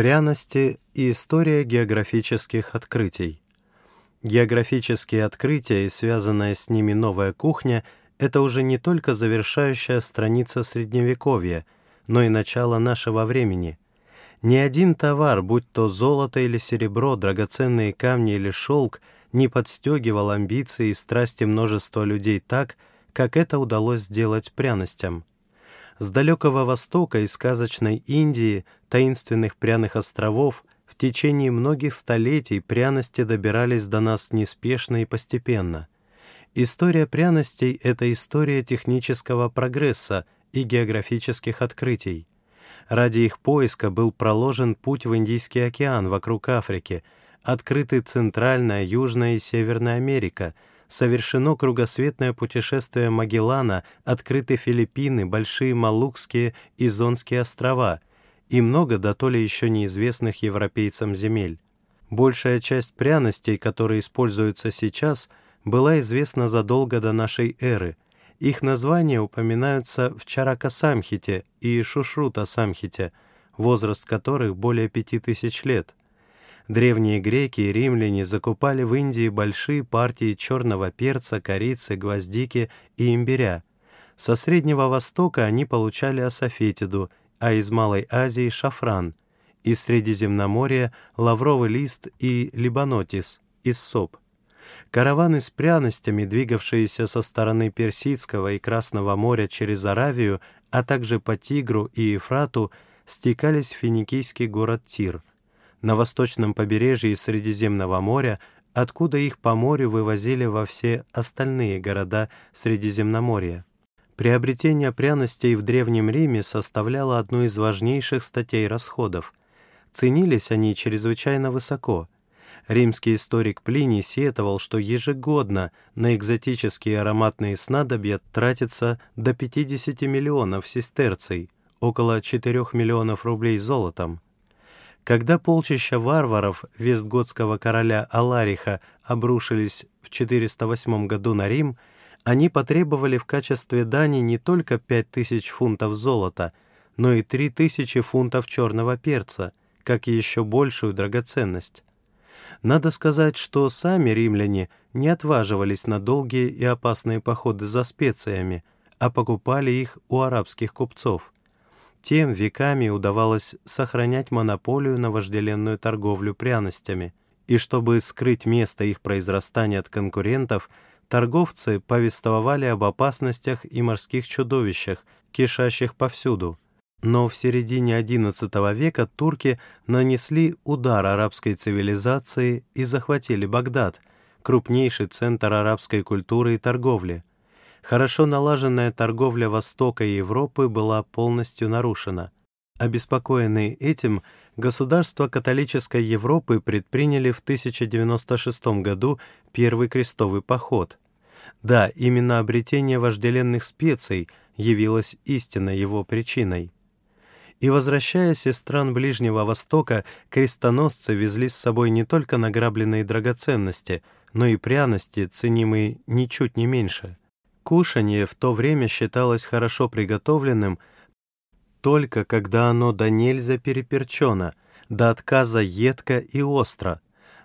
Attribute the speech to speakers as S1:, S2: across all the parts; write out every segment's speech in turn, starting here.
S1: Пряности и история географических открытий. Географические открытия и связанная с ними новая кухня — это уже не только завершающая страница Средневековья, но и начало нашего времени. Ни один товар, будь то золото или серебро, драгоценные камни или шелк, не подстегивал амбиции и страсти множества людей так, как это удалось сделать пряностям. С далекого Востока и сказочной Индии, таинственных пряных островов, в течение многих столетий пряности добирались до нас неспешно и постепенно. История пряностей — это история технического прогресса и географических открытий. Ради их поиска был проложен путь в Индийский океан вокруг Африки, открыты Центральная, Южная и Северная Америка — совершено кругосветное путешествие Магеллана, открыты Филиппины, Большие Малукские и Зонские острова и много да то ли еще неизвестных европейцам земель. Большая часть пряностей, которые используются сейчас, была известна задолго до нашей эры. Их названия упоминаются в Чаракасамхите и Шушрута-самхите, возраст которых более пяти тысяч лет — Древние греки и римляне закупали в Индии большие партии черного перца, корицы, гвоздики и имбиря. Со Среднего Востока они получали асафетиду, а из Малой Азии — шафран, из Средиземноморья — лавровый лист и либанотис, из соп. Караваны с пряностями, двигавшиеся со стороны Персидского и Красного моря через Аравию, а также по Тигру и Ефрату, стекались в финикийский город Тир — на восточном побережье Средиземного моря, откуда их по морю вывозили во все остальные города Средиземноморья. Приобретение пряностей в Древнем Риме составляло одну из важнейших статей расходов. Ценились они чрезвычайно высоко. Римский историк Плиний сетовал, что ежегодно на экзотические ароматные снадобья тратится до 50 миллионов сестерций, около 4 миллионов рублей золотом. Когда полчища варваров вестготского короля Алариха обрушились в 408 году на Рим, они потребовали в качестве дани не только 5000 фунтов золота, но и 3000 фунтов черного перца, как и еще большую драгоценность. Надо сказать, что сами римляне не отваживались на долгие и опасные походы за специями, а покупали их у арабских купцов. Тем веками удавалось сохранять монополию на вожделенную торговлю пряностями, и чтобы скрыть место их произрастания от конкурентов, торговцы повествовали об опасностях и морских чудовищах, кишащих повсюду. Но в середине XI века турки нанесли удар арабской цивилизации и захватили Багдад, крупнейший центр арабской культуры и торговли – хорошо налаженная торговля Востока и Европы была полностью нарушена. Обеспокоенные этим, государства католической Европы предприняли в 1096 году первый крестовый поход. Да, именно обретение вожделенных специй явилось истинной его причиной. И возвращаясь из стран Ближнего Востока, крестоносцы везли с собой не только награбленные драгоценности, но и пряности, ценимые ничуть не меньше. Кушанье в то время считалось хорошо приготовленным только когда оно до нельзя переперчено, до отказа едко и остро.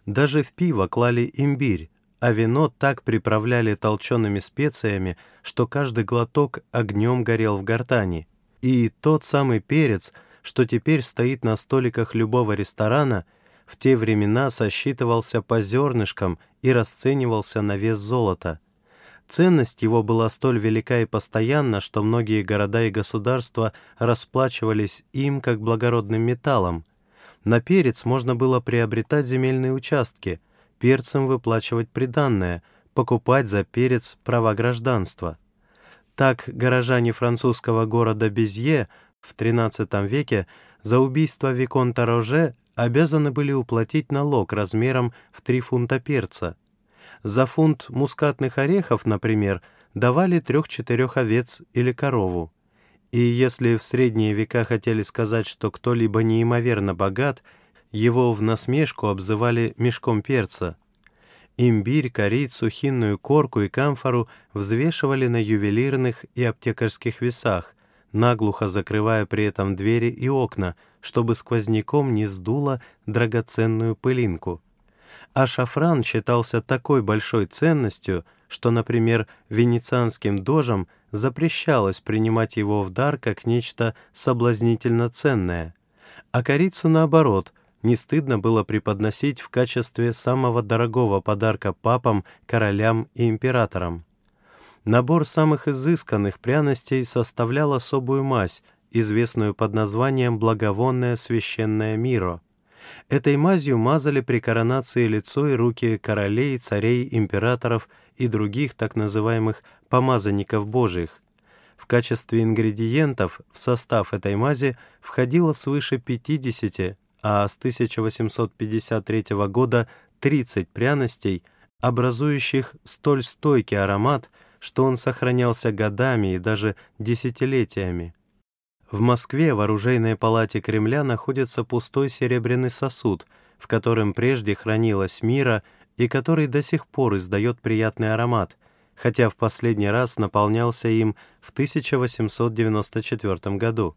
S1: Даже в пиво клали имбирь, а вино так приправляли толчеными специями, что каждый глоток огнем горел в гортани. И тот самый перец, что теперь стоит на столиках любого ресторана, в те времена сосчитывался по зернышкам и расценивался на вес золота. Ценность его была столь велика и постоянна, что многие города и государства расплачивались им как благородным металлом. На перец можно было приобретать земельные участки, перцем выплачивать приданное, покупать за перец права гражданства. Так горожане французского города Безье в XIII веке за убийство Виконта Роже обязаны были уплатить налог размером в 3 фунта перца – за фунт мускатных орехов, например, давали трех-четырех овец или корову. И если в средние века хотели сказать, что кто-либо неимоверно богат, его в насмешку обзывали мешком перца. Имбирь, корицу, хинную корку и камфору взвешивали на ювелирных и аптекарских весах, наглухо закрывая при этом двери и окна, чтобы сквозняком не сдуло драгоценную пылинку. А шафран считался такой большой ценностью, что, например, венецианским дожам запрещалось принимать его в дар как нечто соблазнительно ценное, а корицу, наоборот, не стыдно было преподносить в качестве самого дорогого подарка папам, королям и императорам. Набор самых изысканных пряностей составлял особую мазь, известную под названием «благовонное священное миро». Этой мазью мазали при коронации лицо и руки королей, царей, императоров и других так называемых «помазанников божьих». В качестве ингредиентов в состав этой мази входило свыше 50, а с 1853 года 30 пряностей, образующих столь стойкий аромат, что он сохранялся годами и даже десятилетиями. В Москве в оружейной палате Кремля находится пустой серебряный сосуд, в котором прежде хранилась мира и который до сих пор издает приятный аромат, хотя в последний раз наполнялся им в 1894 году.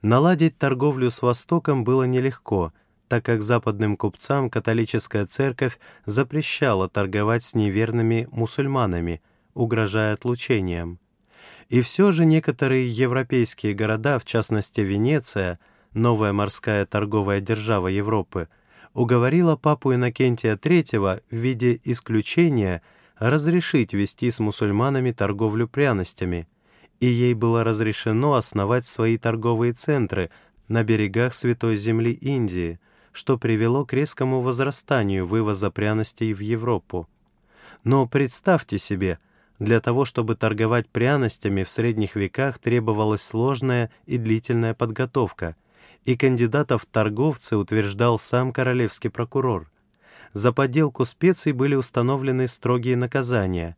S1: Наладить торговлю с Востоком было нелегко, так как западным купцам католическая церковь запрещала торговать с неверными мусульманами, угрожая отлучением. И все же некоторые европейские города, в частности Венеция, новая морская торговая держава Европы, уговорила папу Иннокентия III в виде исключения разрешить вести с мусульманами торговлю пряностями, и ей было разрешено основать свои торговые центры на берегах Святой Земли Индии, что привело к резкому возрастанию вывоза пряностей в Европу. Но представьте себе, для того, чтобы торговать пряностями в средних веках требовалась сложная и длительная подготовка, и кандидатов в торговцы утверждал сам королевский прокурор. За подделку специй были установлены строгие наказания.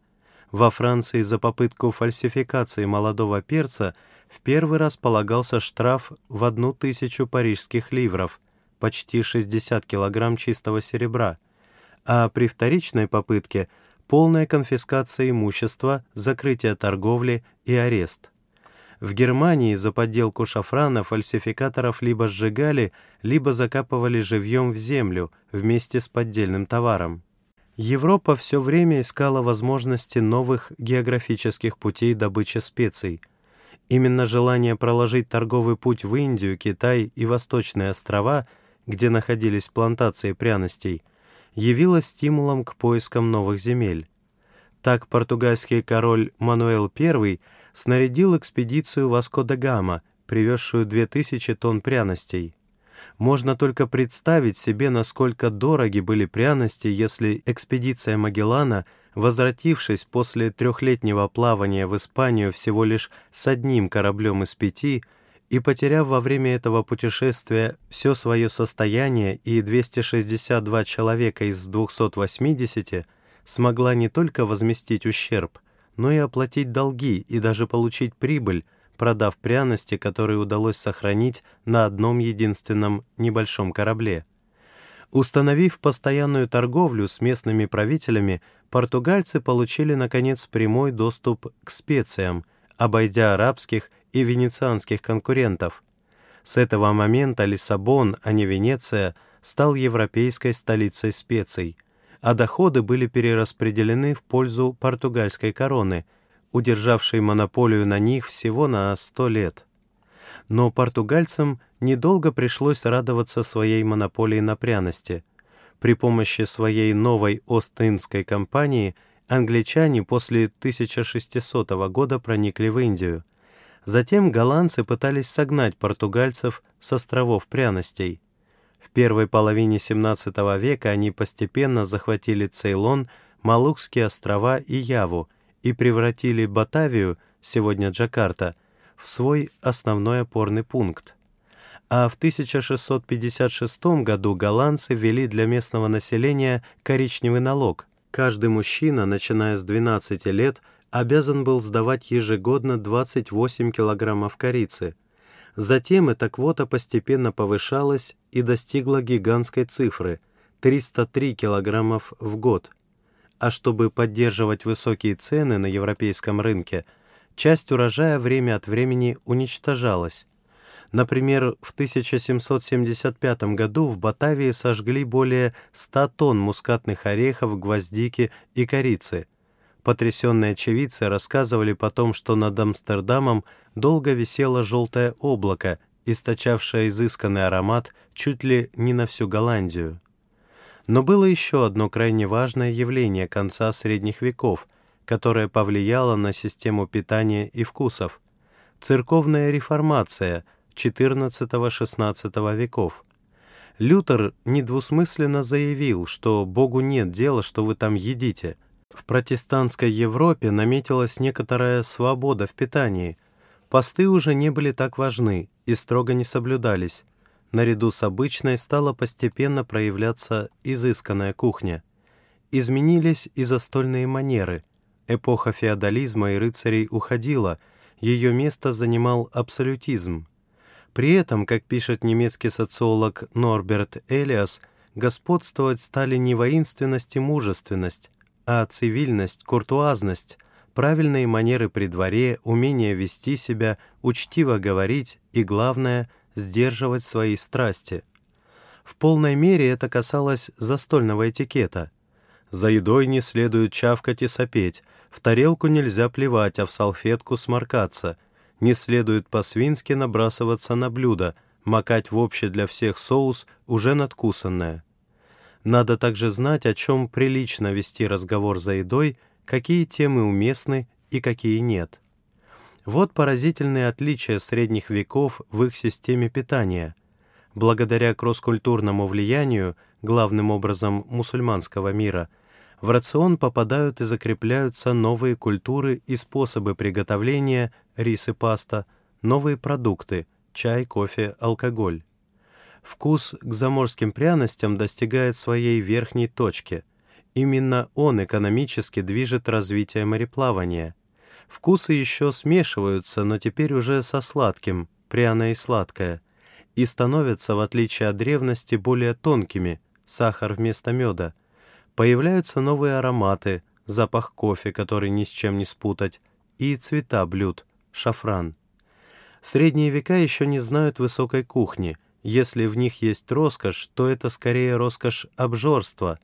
S1: Во Франции за попытку фальсификации молодого перца в первый раз полагался штраф в одну тысячу парижских ливров, почти 60 килограмм чистого серебра, а при вторичной попытке – полная конфискация имущества, закрытие торговли и арест. В Германии за подделку шафрана фальсификаторов либо сжигали, либо закапывали живьем в землю вместе с поддельным товаром. Европа все время искала возможности новых географических путей добычи специй. Именно желание проложить торговый путь в Индию, Китай и Восточные острова, где находились плантации пряностей, явилось стимулом к поискам новых земель. Так португальский король Мануэл I снарядил экспедицию Васко-да-Гама, привезшую 2000 тонн пряностей. Можно только представить себе, насколько дороги были пряности, если экспедиция Магеллана, возвратившись после трехлетнего плавания в Испанию всего лишь с одним кораблем из пяти, и, потеряв во время этого путешествия все свое состояние и 262 человека из 280, смогла не только возместить ущерб, но и оплатить долги и даже получить прибыль, продав пряности, которые удалось сохранить на одном единственном небольшом корабле. Установив постоянную торговлю с местными правителями, португальцы получили, наконец, прямой доступ к специям, обойдя арабских и венецианских конкурентов. С этого момента Лиссабон, а не Венеция, стал европейской столицей специй, а доходы были перераспределены в пользу португальской короны, удержавшей монополию на них всего на сто лет. Но португальцам недолго пришлось радоваться своей монополии на пряности. При помощи своей новой Ост-Индской компании англичане после 1600 года проникли в Индию. Затем голландцы пытались согнать португальцев с островов пряностей. В первой половине XVII века они постепенно захватили Цейлон, Малукские острова и Яву и превратили Батавию, сегодня Джакарта, в свой основной опорный пункт. А в 1656 году голландцы ввели для местного населения коричневый налог. Каждый мужчина, начиная с 12 лет, обязан был сдавать ежегодно 28 килограммов корицы. Затем эта квота постепенно повышалась и достигла гигантской цифры – 303 килограммов в год. А чтобы поддерживать высокие цены на европейском рынке, часть урожая время от времени уничтожалась. Например, в 1775 году в Батавии сожгли более 100 тонн мускатных орехов, гвоздики и корицы. Потрясенные очевидцы рассказывали потом, что над Амстердамом долго висело желтое облако, источавшее изысканный аромат чуть ли не на всю Голландию. Но было еще одно крайне важное явление конца средних веков, которое повлияло на систему питания и вкусов — церковная реформация XIV-XVI веков. Лютер недвусмысленно заявил, что Богу нет дела, что вы там едите. В протестантской Европе наметилась некоторая свобода в питании. Посты уже не были так важны и строго не соблюдались наряду с обычной стала постепенно проявляться изысканная кухня. Изменились и застольные манеры. Эпоха феодализма и рыцарей уходила, ее место занимал абсолютизм. При этом, как пишет немецкий социолог Норберт Элиас, господствовать стали не воинственность и мужественность, а цивильность, куртуазность, правильные манеры при дворе, умение вести себя, учтиво говорить и, главное — сдерживать свои страсти. В полной мере это касалось застольного этикета. За едой не следует чавкать и сопеть, в тарелку нельзя плевать, а в салфетку сморкаться, не следует по-свински набрасываться на блюдо, макать в общий для всех соус, уже надкусанное. Надо также знать, о чем прилично вести разговор за едой, какие темы уместны и какие нет. Вот поразительные отличия средних веков в их системе питания. Благодаря кросскультурному влиянию, главным образом мусульманского мира, в рацион попадают и закрепляются новые культуры и способы приготовления, рис и паста, новые продукты, чай, кофе, алкоголь. Вкус к заморским пряностям достигает своей верхней точки. Именно он экономически движет развитие мореплавания – Вкусы еще смешиваются, но теперь уже со сладким, пряное и сладкое, и становятся, в отличие от древности, более тонкими, сахар вместо меда. Появляются новые ароматы, запах кофе, который ни с чем не спутать, и цвета блюд, шафран. Средние века еще не знают высокой кухни. Если в них есть роскошь, то это скорее роскошь обжорства.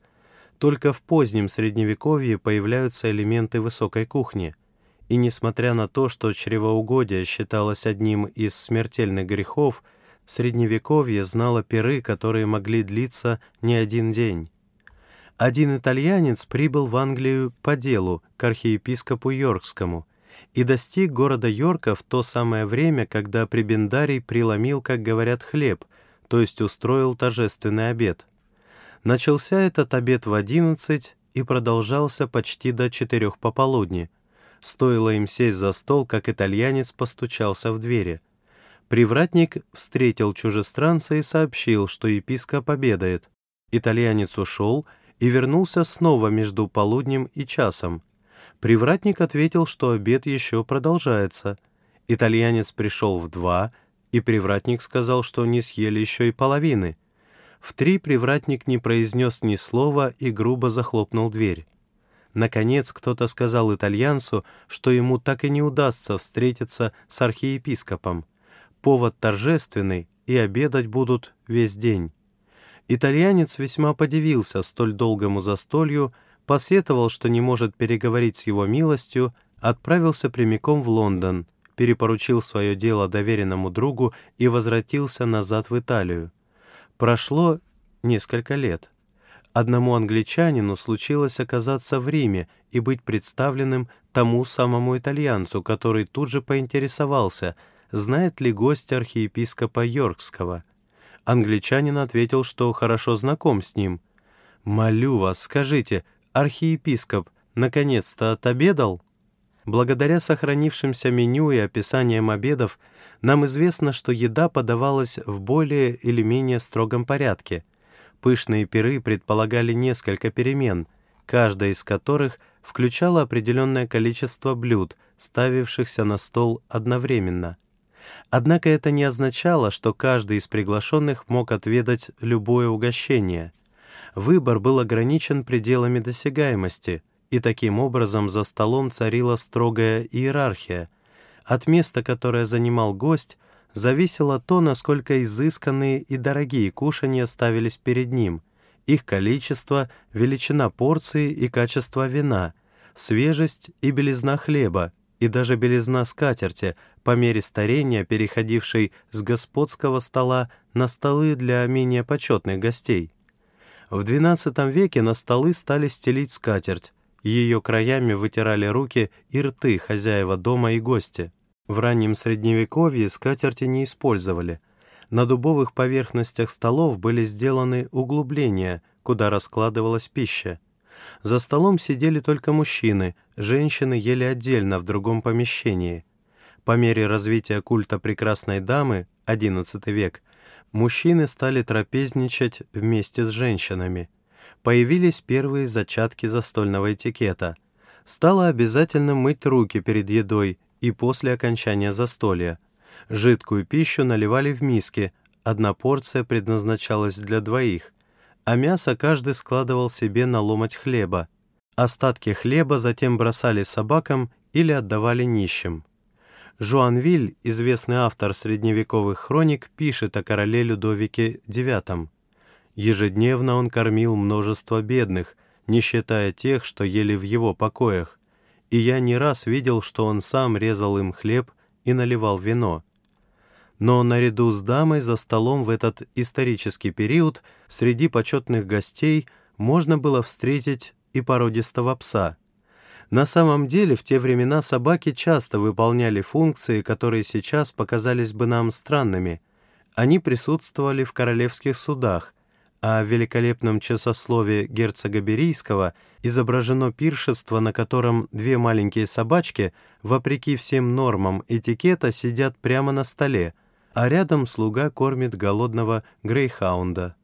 S1: Только в позднем Средневековье появляются элементы высокой кухни — и несмотря на то, что чревоугодие считалось одним из смертельных грехов, Средневековье знало перы, которые могли длиться не один день. Один итальянец прибыл в Англию по делу к архиепископу Йоркскому и достиг города Йорка в то самое время, когда прибендарий преломил, как говорят, хлеб, то есть устроил торжественный обед. Начался этот обед в одиннадцать и продолжался почти до четырех пополудни — Стоило им сесть за стол, как итальянец постучался в двери. Привратник встретил чужестранца и сообщил, что епископ обедает. Итальянец ушел и вернулся снова между полуднем и часом. Привратник ответил, что обед еще продолжается. Итальянец пришел в два, и привратник сказал, что не съели еще и половины. В три привратник не произнес ни слова и грубо захлопнул дверь. Наконец, кто-то сказал итальянцу, что ему так и не удастся встретиться с архиепископом. Повод торжественный, и обедать будут весь день. Итальянец весьма подивился столь долгому застолью, посетовал, что не может переговорить с его милостью, отправился прямиком в Лондон, перепоручил свое дело доверенному другу и возвратился назад в Италию. Прошло несколько лет. Одному англичанину случилось оказаться в Риме и быть представленным тому самому итальянцу, который тут же поинтересовался, знает ли гость архиепископа Йоркского. Англичанин ответил, что хорошо знаком с ним. «Молю вас, скажите, архиепископ наконец-то отобедал?» Благодаря сохранившимся меню и описаниям обедов нам известно, что еда подавалась в более или менее строгом порядке — Пышные пиры предполагали несколько перемен, каждая из которых включала определенное количество блюд, ставившихся на стол одновременно. Однако это не означало, что каждый из приглашенных мог отведать любое угощение. Выбор был ограничен пределами досягаемости, и таким образом за столом царила строгая иерархия. От места, которое занимал гость, зависело то, насколько изысканные и дорогие кушанья ставились перед ним, их количество, величина порции и качество вина, свежесть и белизна хлеба, и даже белизна скатерти, по мере старения, переходившей с господского стола на столы для менее почетных гостей. В XII веке на столы стали стелить скатерть, ее краями вытирали руки и рты хозяева дома и гости. В раннем Средневековье скатерти не использовали. На дубовых поверхностях столов были сделаны углубления, куда раскладывалась пища. За столом сидели только мужчины, женщины ели отдельно в другом помещении. По мере развития культа прекрасной дамы, XI век, мужчины стали трапезничать вместе с женщинами. Появились первые зачатки застольного этикета. Стало обязательно мыть руки перед едой и после окончания застолья. Жидкую пищу наливали в миски, одна порция предназначалась для двоих, а мясо каждый складывал себе на ломоть хлеба. Остатки хлеба затем бросали собакам или отдавали нищим. Жуанвиль, известный автор средневековых хроник, пишет о короле Людовике IX. Ежедневно он кормил множество бедных, не считая тех, что ели в его покоях, и я не раз видел, что он сам резал им хлеб и наливал вино. Но наряду с дамой за столом в этот исторический период среди почетных гостей можно было встретить и породистого пса — на самом деле, в те времена собаки часто выполняли функции, которые сейчас показались бы нам странными. Они присутствовали в королевских судах, а в великолепном часослове герцога Берийского изображено пиршество, на котором две маленькие собачки, вопреки всем нормам этикета, сидят прямо на столе, а рядом слуга кормит голодного грейхаунда.